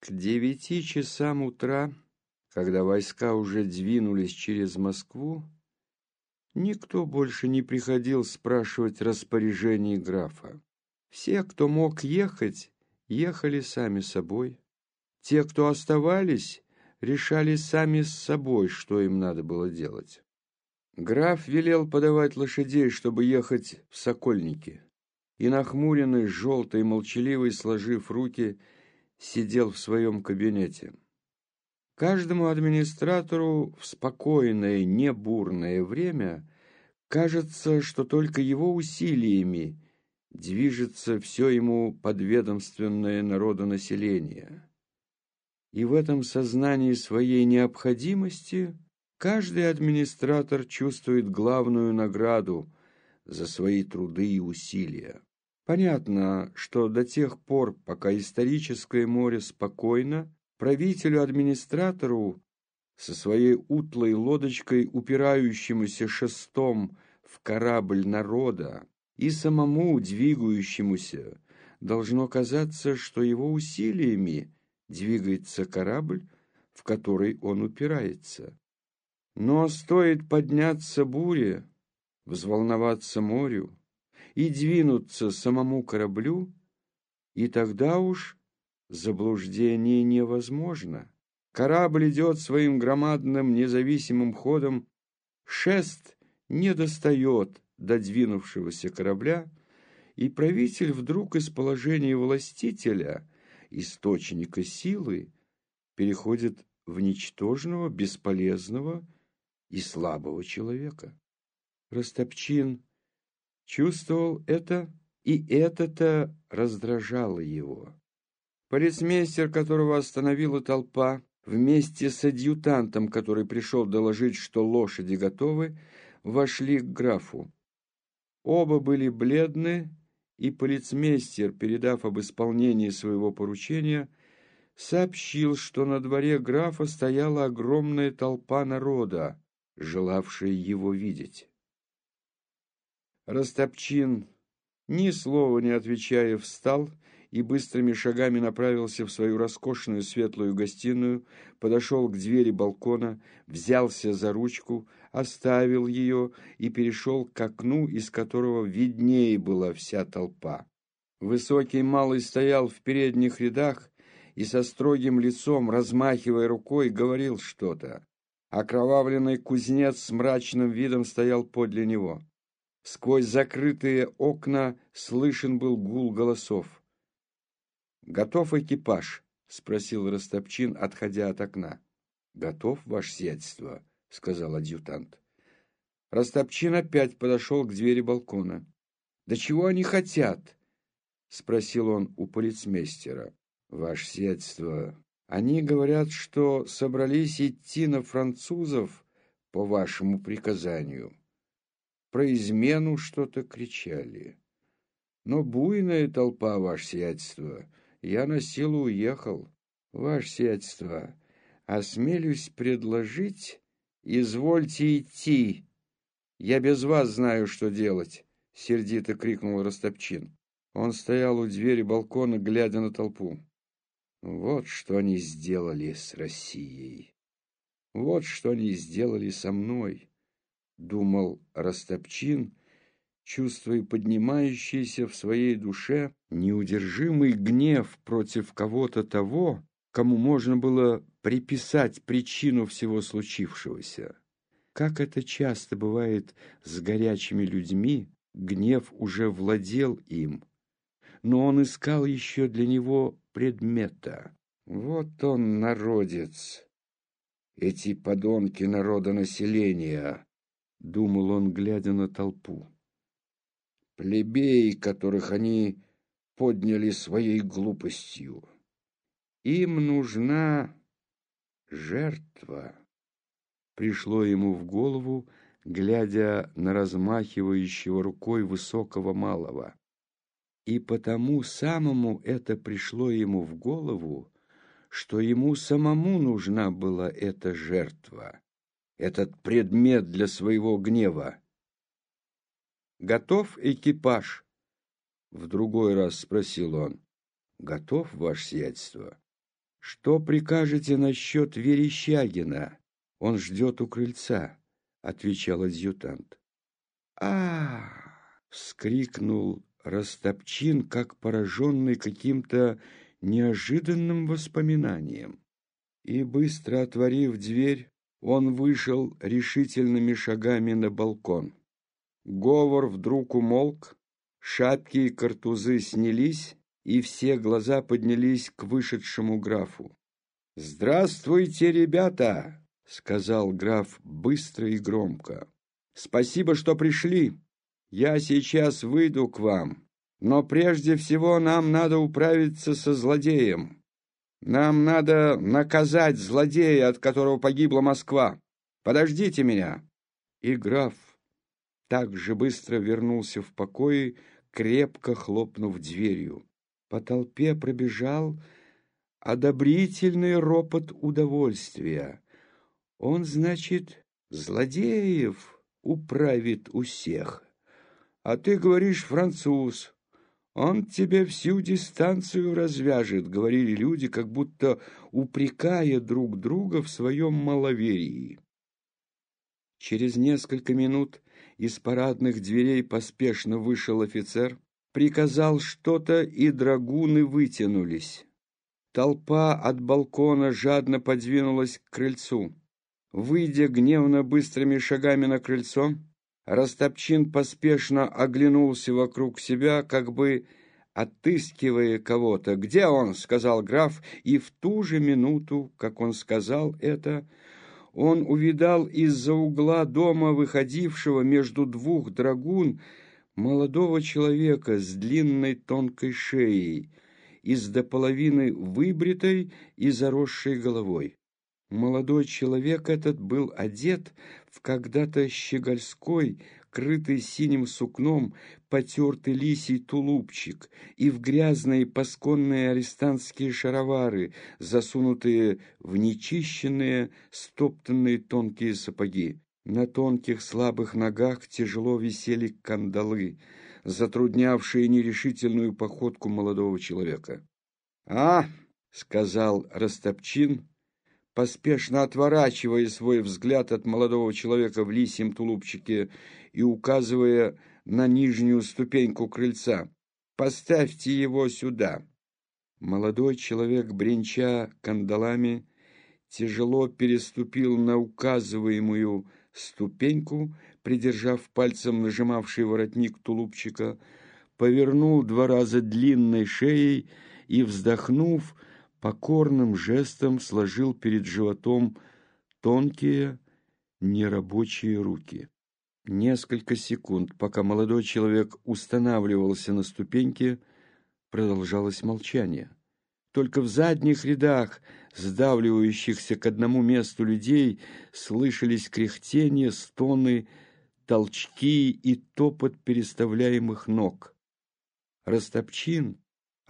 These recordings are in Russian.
К девяти часам утра, когда войска уже двинулись через Москву, никто больше не приходил спрашивать распоряжений графа. Все, кто мог ехать, ехали сами собой. Те, кто оставались, решали сами с собой, что им надо было делать. Граф велел подавать лошадей, чтобы ехать в Сокольники, и нахмуренный, желтый, молчаливый, сложив руки, сидел в своем кабинете. Каждому администратору в спокойное, небурное время кажется, что только его усилиями движется все ему подведомственное народонаселение. И в этом сознании своей необходимости каждый администратор чувствует главную награду за свои труды и усилия. Понятно, что до тех пор, пока историческое море спокойно, правителю-администратору со своей утлой лодочкой, упирающемуся шестом в корабль народа, и самому двигающемуся, должно казаться, что его усилиями двигается корабль, в который он упирается. Но стоит подняться буре, взволноваться морю и двинуться самому кораблю, и тогда уж заблуждение невозможно. Корабль идет своим громадным независимым ходом, шест не достает до двинувшегося корабля, и правитель вдруг из положения властителя источника силы переходит в ничтожного, бесполезного и слабого человека. Растопчин чувствовал это, и это-то раздражало его. Полицмейстер, которого остановила толпа, вместе с адъютантом, который пришел доложить, что лошади готовы, вошли к графу. Оба были бледны и полицмейстер, передав об исполнении своего поручения, сообщил, что на дворе графа стояла огромная толпа народа, желавшая его видеть. Растопчин, ни слова не отвечая, встал и быстрыми шагами направился в свою роскошную светлую гостиную, подошел к двери балкона, взялся за ручку, оставил ее и перешел к окну, из которого виднее была вся толпа. Высокий малый стоял в передних рядах и со строгим лицом, размахивая рукой, говорил что-то. Окровавленный кузнец с мрачным видом стоял подле него. Сквозь закрытые окна слышен был гул голосов. «Готов экипаж?» — спросил Растопчин, отходя от окна. «Готов, ваше сиятельство», — сказал адъютант. Растопчин опять подошел к двери балкона. «Да чего они хотят?» — спросил он у полицмейстера. «Ваше сиятельство, они говорят, что собрались идти на французов по вашему приказанию. Про измену что-то кричали. Но буйная толпа, ваше сиятельство, я на силу уехал. Ваше сиятельство, осмелюсь предложить, извольте идти. Я без вас знаю, что делать, — сердито крикнул Растопчин. Он стоял у двери балкона, глядя на толпу. Вот что они сделали с Россией. Вот что они сделали со мной, — думал Растопчин, чувствуя поднимающийся в своей душе неудержимый гнев против кого-то того, кому можно было приписать причину всего случившегося. Как это часто бывает с горячими людьми, гнев уже владел им, но он искал еще для него предмета. Вот он, народец, эти подонки народонаселения, думал он, глядя на толпу плебей, которых они подняли своей глупостью. Им нужна жертва. Пришло ему в голову, глядя на размахивающего рукой высокого малого. И потому самому это пришло ему в голову, что ему самому нужна была эта жертва, этот предмет для своего гнева. Готов экипаж? В другой раз спросил он. Готов, ваше сиятельство? «Что прикажете насчет Верещагина? Он ждет у крыльца», — отвечал адъютант. а вскрикнул Растопчин, как пораженный каким-то неожиданным воспоминанием. И, быстро отворив дверь, он вышел решительными шагами на балкон. Говор вдруг умолк, шапки и картузы снялись, и все глаза поднялись к вышедшему графу. «Здравствуйте, ребята!» — сказал граф быстро и громко. «Спасибо, что пришли. Я сейчас выйду к вам, но прежде всего нам надо управиться со злодеем. Нам надо наказать злодея, от которого погибла Москва. Подождите меня!» И граф так же быстро вернулся в покое, крепко хлопнув дверью. По толпе пробежал одобрительный ропот удовольствия. Он, значит, злодеев управит у всех. А ты говоришь француз. Он тебе всю дистанцию развяжет, говорили люди, как будто упрекая друг друга в своем маловерии. Через несколько минут из парадных дверей поспешно вышел офицер, приказал что-то, и драгуны вытянулись. Толпа от балкона жадно подвинулась к крыльцу. Выйдя гневно быстрыми шагами на крыльцо, Растопчин поспешно оглянулся вокруг себя, как бы отыскивая кого-то. «Где он?» — сказал граф, и в ту же минуту, как он сказал это, он увидал из-за угла дома, выходившего между двух драгун, молодого человека с длинной тонкой шеей, из до половины выбритой и заросшей головой. Молодой человек этот был одет в когда-то щегольской, крытый синим сукном, потертый лисий тулупчик и в грязные пасконные арестантские шаровары, засунутые в нечищенные, стоптанные тонкие сапоги. На тонких слабых ногах тяжело висели кандалы, затруднявшие нерешительную походку молодого человека. «А!» — сказал Растопчин, поспешно отворачивая свой взгляд от молодого человека в лисьем тулупчике и указывая на нижнюю ступеньку крыльца. «Поставьте его сюда». Молодой человек, бренча кандалами, тяжело переступил на указываемую ступеньку, придержав пальцем нажимавший воротник тулупчика, повернул два раза длинной шеей и, вздохнув, покорным жестом сложил перед животом тонкие нерабочие руки. Несколько секунд, пока молодой человек устанавливался на ступеньке, продолжалось молчание. Только в задних рядах, сдавливающихся к одному месту людей, слышались кряхтения, стоны, толчки и топот переставляемых ног. Растопчин,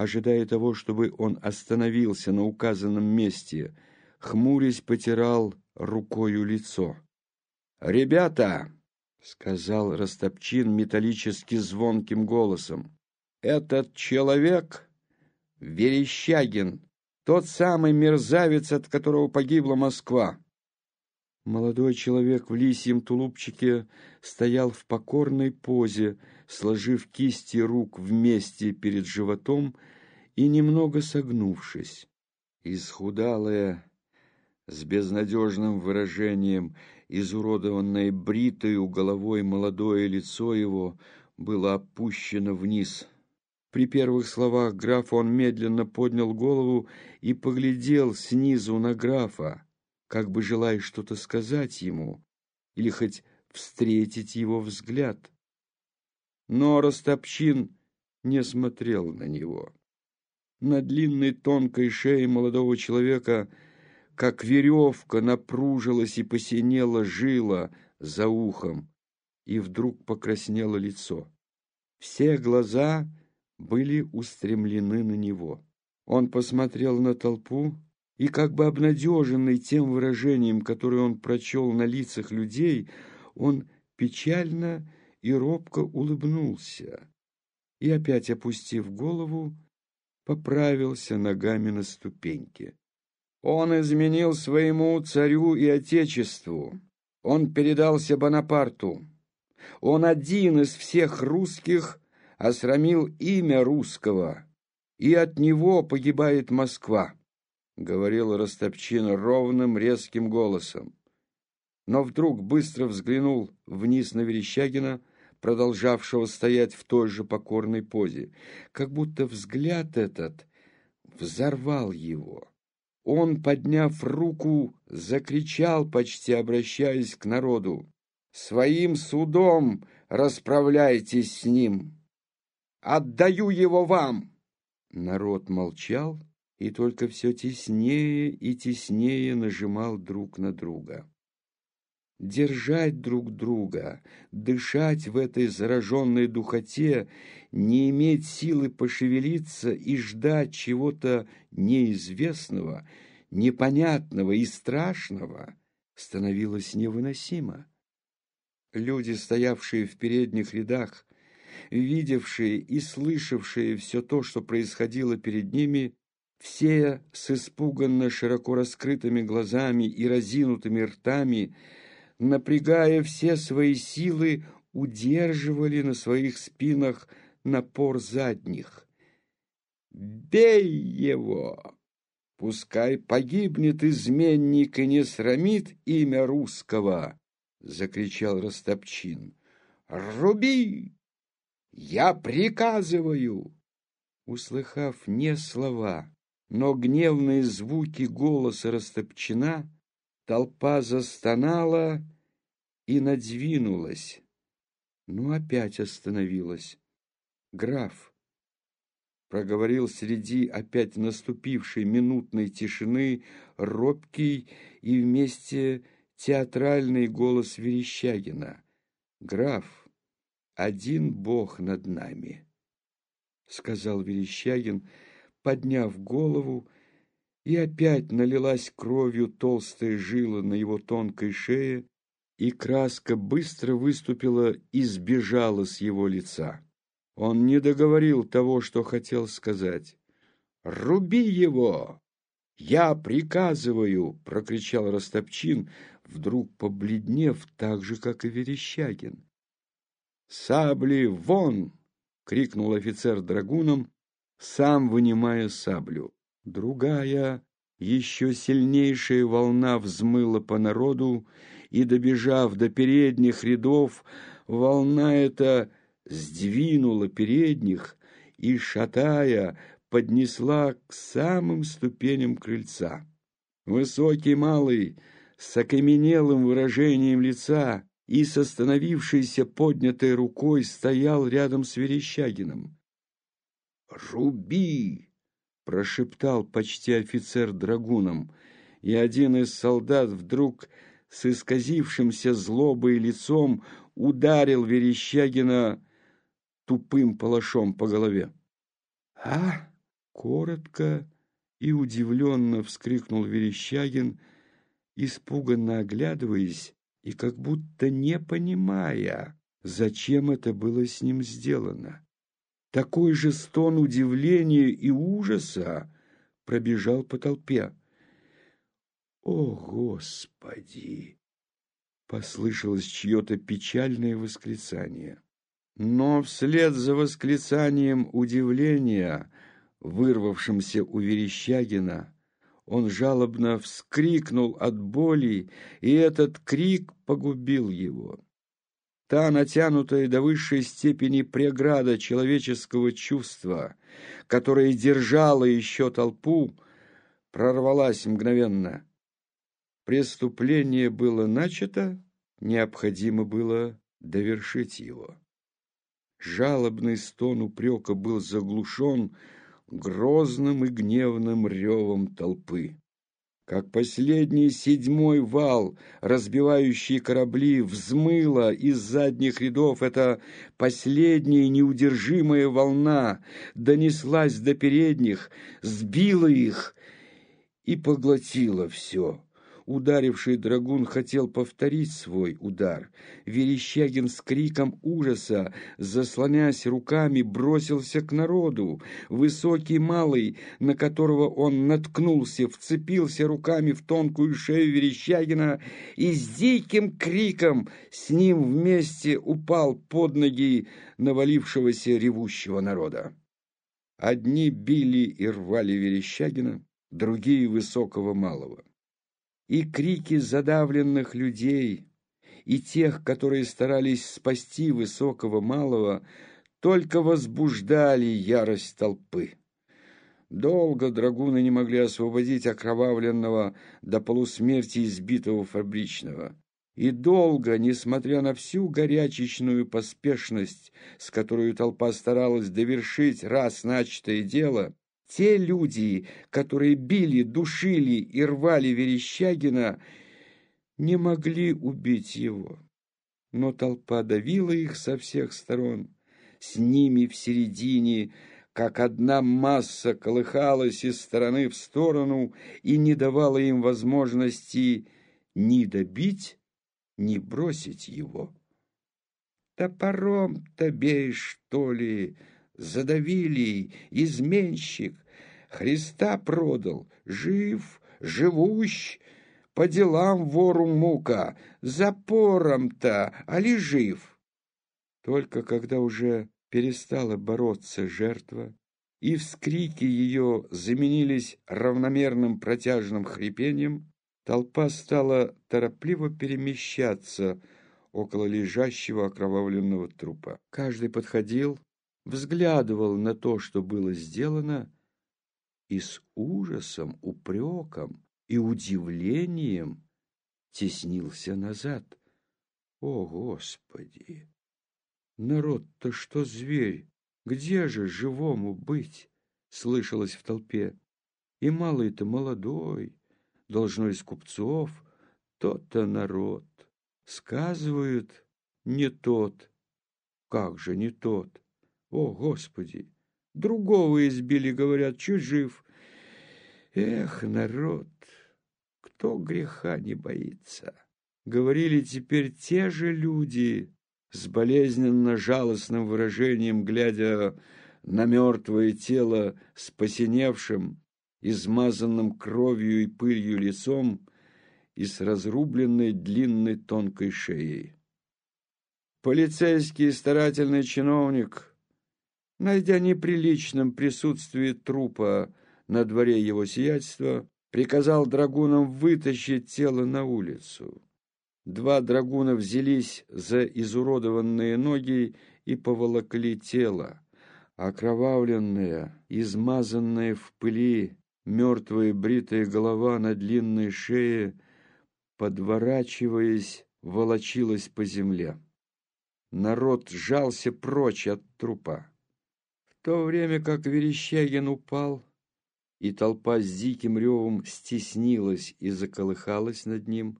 ожидая того, чтобы он остановился на указанном месте, хмурясь потирал рукою лицо. «Ребята!» — сказал Растопчин металлически звонким голосом. «Этот человек — Верещагин, тот самый мерзавец, от которого погибла Москва». Молодой человек в лисьем тулупчике стоял в покорной позе, сложив кисти рук вместе перед животом и немного согнувшись. Исхудалая, с безнадежным выражением, изуродованное бритою головой молодое лицо его было опущено вниз. При первых словах графа он медленно поднял голову и поглядел снизу на графа, как бы желая что-то сказать ему или хоть встретить его взгляд. Но Ростопчин не смотрел на него. На длинной тонкой шее молодого человека, как веревка, напружилась и посинела жила за ухом, и вдруг покраснело лицо. Все глаза были устремлены на него. Он посмотрел на толпу, и, как бы обнадеженный тем выражением, которое он прочел на лицах людей, он печально и робко улыбнулся и, опять опустив голову, поправился ногами на ступеньке. Он изменил своему царю и отечеству. Он передался Бонапарту. Он один из всех русских осрамил имя русского, и от него погибает Москва, — говорил Ростопчин ровным резким голосом. Но вдруг быстро взглянул вниз на Верещагина, продолжавшего стоять в той же покорной позе, как будто взгляд этот взорвал его. Он, подняв руку, закричал, почти обращаясь к народу. «Своим судом расправляйтесь с ним! Отдаю его вам!» Народ молчал и только все теснее и теснее нажимал друг на друга держать друг друга, дышать в этой зараженной духоте, не иметь силы пошевелиться и ждать чего-то неизвестного, непонятного и страшного, становилось невыносимо. Люди, стоявшие в передних рядах, видевшие и слышавшие все то, что происходило перед ними, все с испуганно широко раскрытыми глазами и разинутыми ртами, напрягая все свои силы, удерживали на своих спинах напор задних. «Бей его! Пускай погибнет изменник и не срамит имя русского!» — закричал Ростопчин. «Руби! Я приказываю!» Услыхав не слова, но гневные звуки голоса Ростопчина, Толпа застонала и надвинулась, но опять остановилась. «Граф!» — проговорил среди опять наступившей минутной тишины робкий и вместе театральный голос Верещагина. «Граф, один Бог над нами!» — сказал Верещагин, подняв голову и опять налилась кровью толстая жила на его тонкой шее, и краска быстро выступила и сбежала с его лица. Он не договорил того, что хотел сказать. «Руби его! Я приказываю!» — прокричал Ростопчин, вдруг побледнев так же, как и Верещагин. «Сабли вон!» — крикнул офицер драгуном, сам вынимая саблю. Другая, еще сильнейшая волна взмыла по народу, и, добежав до передних рядов, волна эта сдвинула передних и, шатая, поднесла к самым ступеням крыльца. Высокий малый, с окаменелым выражением лица и с остановившейся поднятой рукой стоял рядом с Верещагиным. «Руби!» прошептал почти офицер драгуном, и один из солдат вдруг с исказившимся злобой лицом ударил Верещагина тупым палашом по голове. «А!» — коротко и удивленно вскрикнул Верещагин, испуганно оглядываясь и как будто не понимая, зачем это было с ним сделано. Такой же стон удивления и ужаса пробежал по толпе. «О, Господи!» — послышалось чье-то печальное восклицание. Но вслед за восклицанием удивления, вырвавшимся у Верещагина, он жалобно вскрикнул от боли, и этот крик погубил его. Та натянутая до высшей степени преграда человеческого чувства, которая держала еще толпу, прорвалась мгновенно. Преступление было начато, необходимо было довершить его. Жалобный стон упрека был заглушен грозным и гневным ревом толпы как последний седьмой вал, разбивающий корабли, взмыла из задних рядов эта последняя неудержимая волна, донеслась до передних, сбила их и поглотила все, ударивший драгун хотел повторить свой удар. Верещагин с криком ужаса, заслонясь руками, бросился к народу. Высокий малый, на которого он наткнулся, вцепился руками в тонкую шею Верещагина и с диким криком с ним вместе упал под ноги навалившегося ревущего народа. Одни били и рвали Верещагина, другие — высокого малого и крики задавленных людей, и тех, которые старались спасти высокого малого, только возбуждали ярость толпы. Долго драгуны не могли освободить окровавленного до полусмерти избитого фабричного. И долго, несмотря на всю горячечную поспешность, с которой толпа старалась довершить раз начатое дело, те люди, которые били, душили и рвали Верещагина, не могли убить его. Но толпа давила их со всех сторон. С ними в середине, как одна масса, колыхалась из стороны в сторону и не давала им возможности ни добить, ни бросить его. «Топором-то бей, что ли?» Задавили, изменщик, Христа продал, жив, живущ, по делам вору мука, запором-то, али жив. Только когда уже перестала бороться жертва, и вскрики ее заменились равномерным протяжным хрипением, толпа стала торопливо перемещаться около лежащего окровавленного трупа. Каждый подходил, взглядывал на то, что было сделано, и с ужасом, упреком и удивлением теснился назад. О, Господи! Народ-то что зверь? Где же живому быть? Слышалось в толпе. И малый-то молодой, должно из купцов, тот-то народ. Сказывают, не тот. Как же не тот? О, Господи! Другого избили, говорят, чуть жив. Эх, народ, кто греха не боится? Говорили теперь те же люди с болезненно жалостным выражением, глядя на мертвое тело с посиневшим, измазанным кровью и пылью лицом и с разрубленной длинной тонкой шеей. Полицейский старательный чиновник найдя неприличным присутствие трупа на дворе его сиятельства, приказал драгунам вытащить тело на улицу. Два драгуна взялись за изуродованные ноги и поволокли тело. Окровавленная, измазанная в пыли, мертвая бритая голова на длинной шее, подворачиваясь, волочилась по земле. Народ сжался прочь от трупа то время как Верещагин упал, и толпа с диким ревом стеснилась и заколыхалась над ним,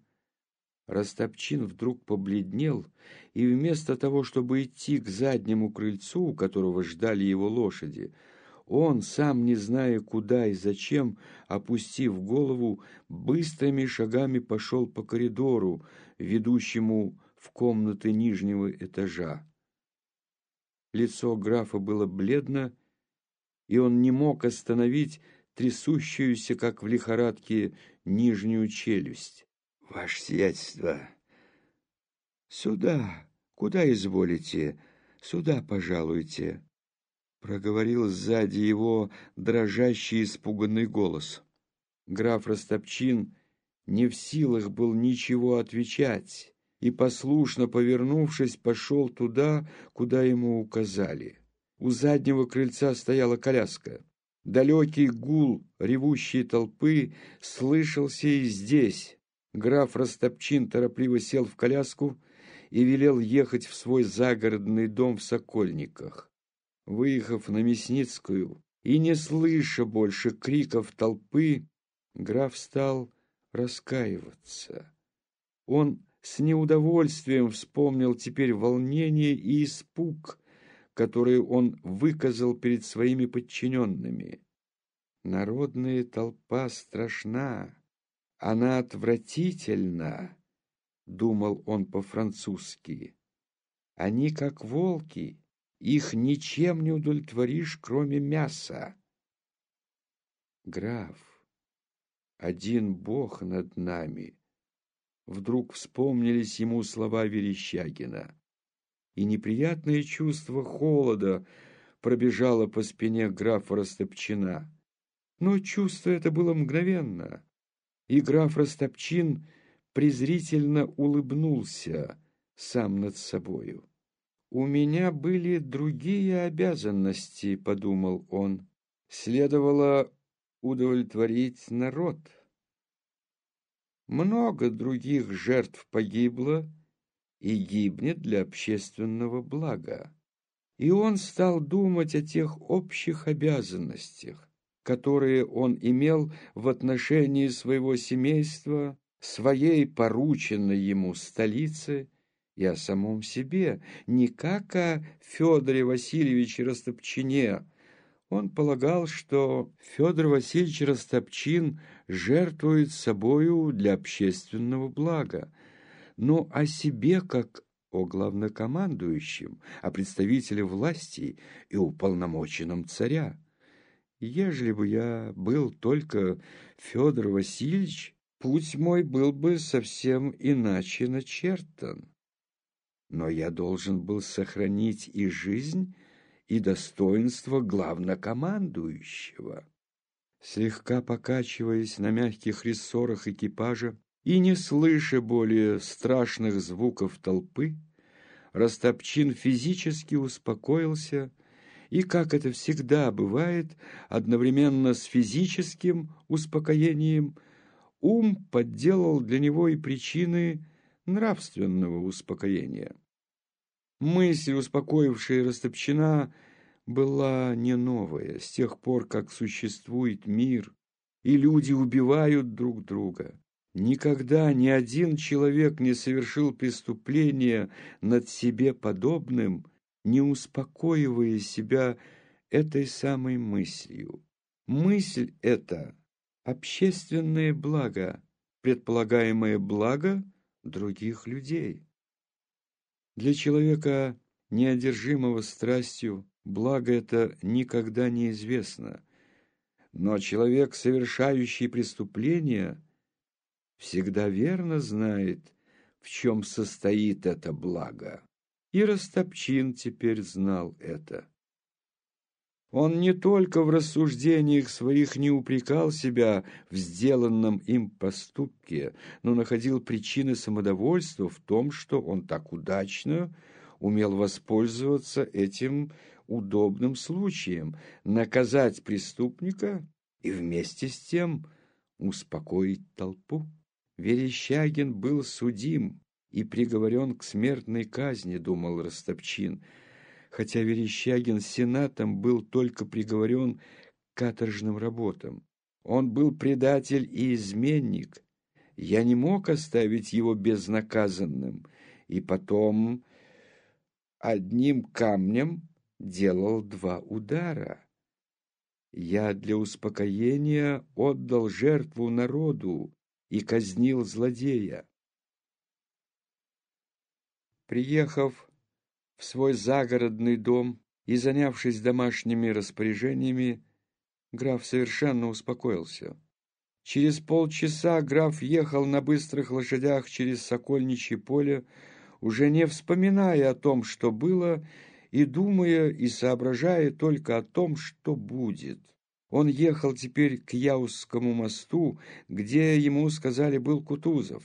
Растопчин вдруг побледнел, и вместо того, чтобы идти к заднему крыльцу, у которого ждали его лошади, он, сам не зная куда и зачем, опустив голову, быстрыми шагами пошел по коридору, ведущему в комнаты нижнего этажа. Лицо графа было бледно, и он не мог остановить трясущуюся, как в лихорадке, нижнюю челюсть. — Ваше сиятельство! Сюда! Куда изволите? Сюда, пожалуйте! — проговорил сзади его дрожащий испуганный голос. Граф Растопчин не в силах был ничего отвечать и, послушно повернувшись, пошел туда, куда ему указали. У заднего крыльца стояла коляска. Далекий гул ревущей толпы слышался и здесь. Граф Растопчин торопливо сел в коляску и велел ехать в свой загородный дом в Сокольниках. Выехав на Мясницкую и не слыша больше криков толпы, граф стал раскаиваться. Он с неудовольствием вспомнил теперь волнение и испуг, которые он выказал перед своими подчиненными. Народная толпа страшна, Она отвратительна, думал он по-французски. Они как волки, их ничем не удовлетворишь, кроме мяса. Граф, один бог над нами. Вдруг вспомнились ему слова Верещагина, и неприятное чувство холода пробежало по спине графа Растопчина. Но чувство это было мгновенно, и граф Растопчин презрительно улыбнулся сам над собою. «У меня были другие обязанности», — подумал он. «Следовало удовлетворить народ. Много других жертв погибло и гибнет для общественного блага. И он стал думать о тех общих обязанностях, которые он имел в отношении своего семейства, своей порученной ему столицы и о самом себе, не как о Федоре Васильевиче Растопчине. Он полагал, что Федор Васильевич Растопчин жертвует собою для общественного блага, но о себе как о главнокомандующем, о представителе власти и уполномоченном царя. Ежели бы я был только Федор Васильевич, путь мой был бы совсем иначе начертан. Но я должен был сохранить и жизнь, и достоинство главнокомандующего. Слегка покачиваясь на мягких рессорах экипажа и не слыша более страшных звуков толпы, Растопчин физически успокоился и, как это всегда бывает, одновременно с физическим успокоением, ум подделал для него и причины нравственного успокоения. Мысль, успокоившая Растопчина, была не новая, с тех пор, как существует мир, и люди убивают друг друга. Никогда ни один человек не совершил преступления над себе подобным, не успокоивая себя этой самой мыслью. Мысль эта – общественное благо, предполагаемое благо других людей. Для человека, неодержимого страстью, благо это никогда не известно. Но человек, совершающий преступление, всегда верно знает, в чем состоит это благо. И Растопчин теперь знал это. Он не только в рассуждениях своих не упрекал себя в сделанном им поступке, но находил причины самодовольства в том, что он так удачно умел воспользоваться этим удобным случаем, наказать преступника и вместе с тем успокоить толпу. Верещагин был судим и приговорен к смертной казни, думал Ростопчин, хотя Верещагин сенатом был только приговорен к каторжным работам. Он был предатель и изменник. Я не мог оставить его безнаказанным, и потом одним камнем делал два удара. Я для успокоения отдал жертву народу и казнил злодея. Приехав в свой загородный дом и, занявшись домашними распоряжениями, граф совершенно успокоился. Через полчаса граф ехал на быстрых лошадях через Сокольничье поле, уже не вспоминая о том, что было, и думая и соображая только о том, что будет. Он ехал теперь к Яузскому мосту, где, ему сказали, был Кутузов.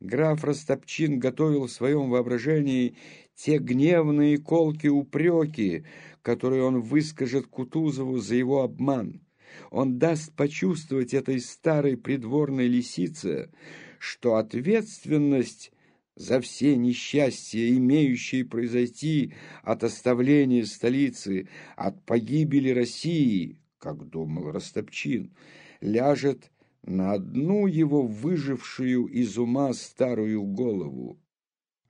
Граф Растопчин готовил в своем воображении те гневные колки упреки, которые он выскажет Кутузову за его обман. Он даст почувствовать этой старой придворной лисице, что ответственность за все несчастья, имеющие произойти от оставления столицы, от погибели России, как думал Растопчин, ляжет на одну его выжившую из ума старую голову.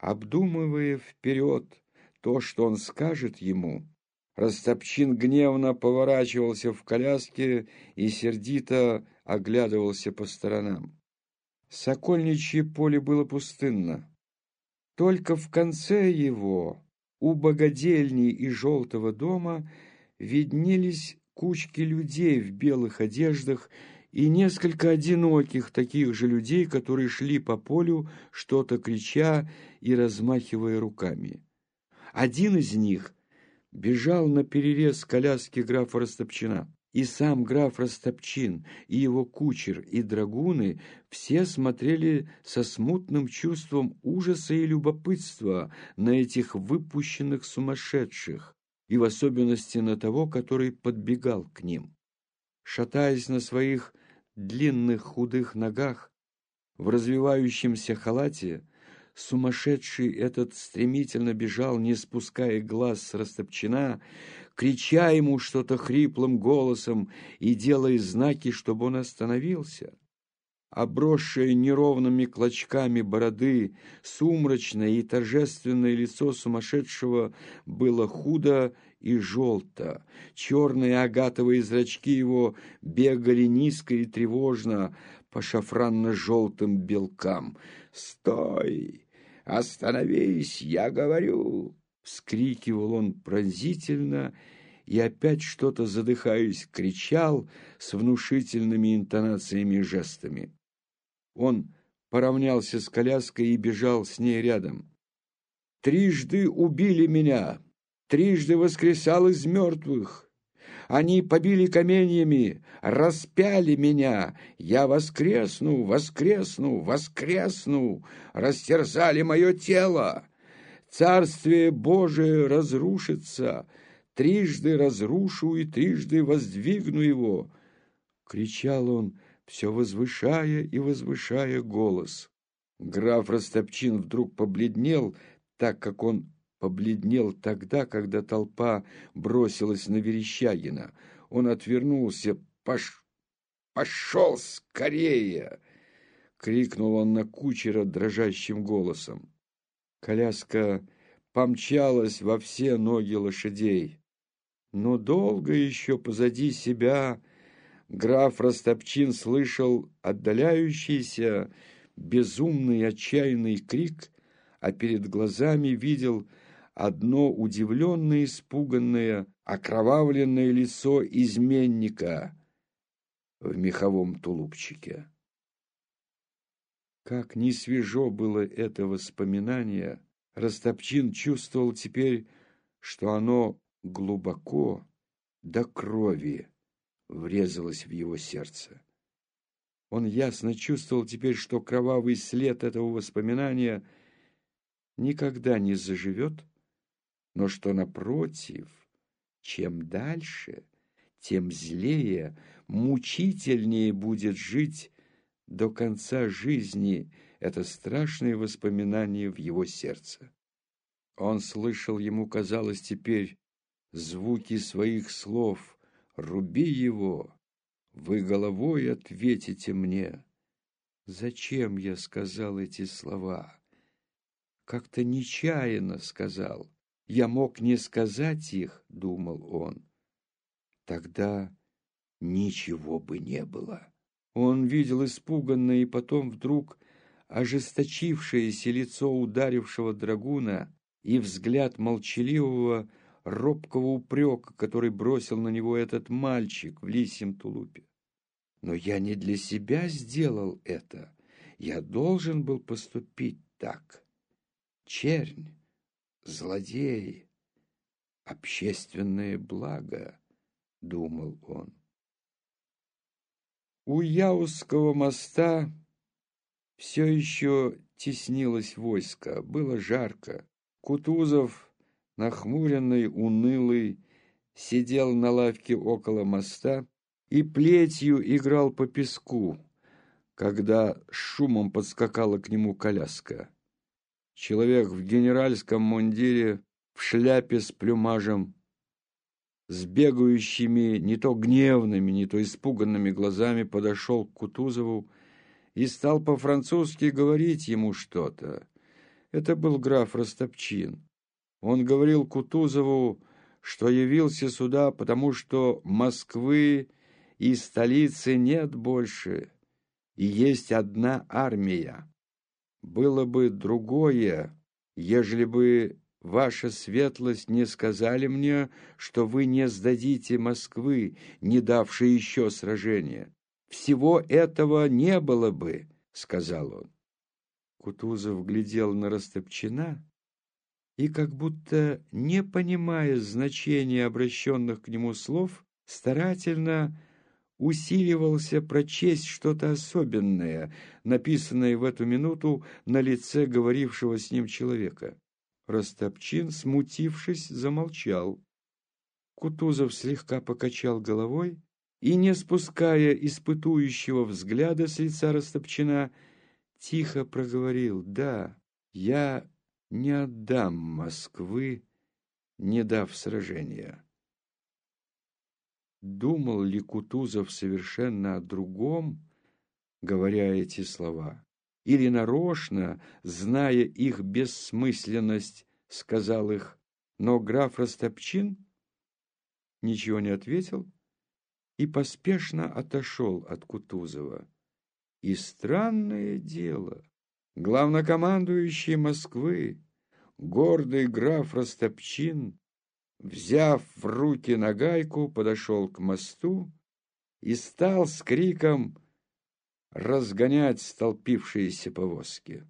Обдумывая вперед то, что он скажет ему, Растопчин гневно поворачивался в коляске и сердито оглядывался по сторонам. Сокольничье поле было пустынно. Только в конце его, у богадельни и желтого дома, виднелись кучки людей в белых одеждах и несколько одиноких таких же людей, которые шли по полю, что-то крича и размахивая руками. Один из них бежал на перерез коляски графа Растопчина. И сам граф Растопчин, и его кучер, и драгуны все смотрели со смутным чувством ужаса и любопытства на этих выпущенных сумасшедших, и в особенности на того, который подбегал к ним. Шатаясь на своих длинных худых ногах, в развивающемся халате, сумасшедший этот стремительно бежал, не спуская глаз с Растопчина, крича ему что-то хриплым голосом и делая знаки, чтобы он остановился. Обросшее неровными клочками бороды, сумрачное и торжественное лицо сумасшедшего было худо и желто. Черные агатовые зрачки его бегали низко и тревожно по шафранно-желтым белкам. «Стой! Остановись, я говорю!» Вскрикивал он пронзительно и опять что-то, задыхаясь, кричал с внушительными интонациями и жестами. Он поравнялся с коляской и бежал с ней рядом. «Трижды убили меня!» трижды воскресал из мертвых. Они побили каменьями, распяли меня. Я воскресну, воскресну, воскресну. Растерзали мое тело. Царствие Божие разрушится. Трижды разрушу и трижды воздвигну его. Кричал он, все возвышая и возвышая голос. Граф Растопчин вдруг побледнел, так как он побледнел тогда, когда толпа бросилась на Верещагина. Он отвернулся. «Пош... «Пошел скорее!» — крикнул он на кучера дрожащим голосом. Коляска помчалась во все ноги лошадей. Но долго еще позади себя граф Растопчин слышал отдаляющийся безумный отчаянный крик, а перед глазами видел — одно удивленное, испуганное, окровавленное лицо изменника в меховом тулупчике. Как не свежо было это воспоминание, Растопчин чувствовал теперь, что оно глубоко до крови врезалось в его сердце. Он ясно чувствовал теперь, что кровавый след этого воспоминания никогда не заживет, но что, напротив, чем дальше, тем злее, мучительнее будет жить до конца жизни это страшное воспоминание в его сердце. Он слышал, ему казалось теперь, звуки своих слов «Руби его! Вы головой ответите мне!» Зачем я сказал эти слова? Как-то нечаянно сказал. Я мог не сказать их, думал он. Тогда ничего бы не было. Он видел испуганное и потом вдруг ожесточившееся лицо ударившего драгуна и взгляд молчаливого, робкого упрека, который бросил на него этот мальчик в лисьем тулупе. Но я не для себя сделал это. Я должен был поступить так. Чернь злодей, общественное благо, думал он. У Яузского моста все еще теснилось войско, было жарко. Кутузов, нахмуренный, унылый, сидел на лавке около моста и плетью играл по песку, когда шумом подскакала к нему коляска. Человек в генеральском мундире, в шляпе с плюмажем, с бегающими не то гневными, не то испуганными глазами подошел к Кутузову и стал по-французски говорить ему что-то. Это был граф Растопчин. Он говорил Кутузову, что явился сюда, потому что Москвы и столицы нет больше, и есть одна армия. Было бы другое, ежели бы ваша светлость не сказали мне, что вы не сдадите Москвы, не давши еще сражения. Всего этого не было бы, — сказал он. Кутузов глядел на Растопчина и, как будто не понимая значения обращенных к нему слов, старательно усиливался прочесть что-то особенное, написанное в эту минуту на лице говорившего с ним человека. Растопчин, смутившись, замолчал. Кутузов слегка покачал головой и, не спуская испытующего взгляда с лица Растопчина, тихо проговорил «Да, я не отдам Москвы, не дав сражения». Думал ли Кутузов совершенно о другом, говоря эти слова? Или нарочно, зная их бессмысленность, сказал их, но граф Растопчин ничего не ответил и поспешно отошел от Кутузова. И странное дело, главнокомандующий Москвы, гордый граф Растопчин, взяв в руки нагайку, подошел к мосту и стал с криком разгонять столпившиеся повозки.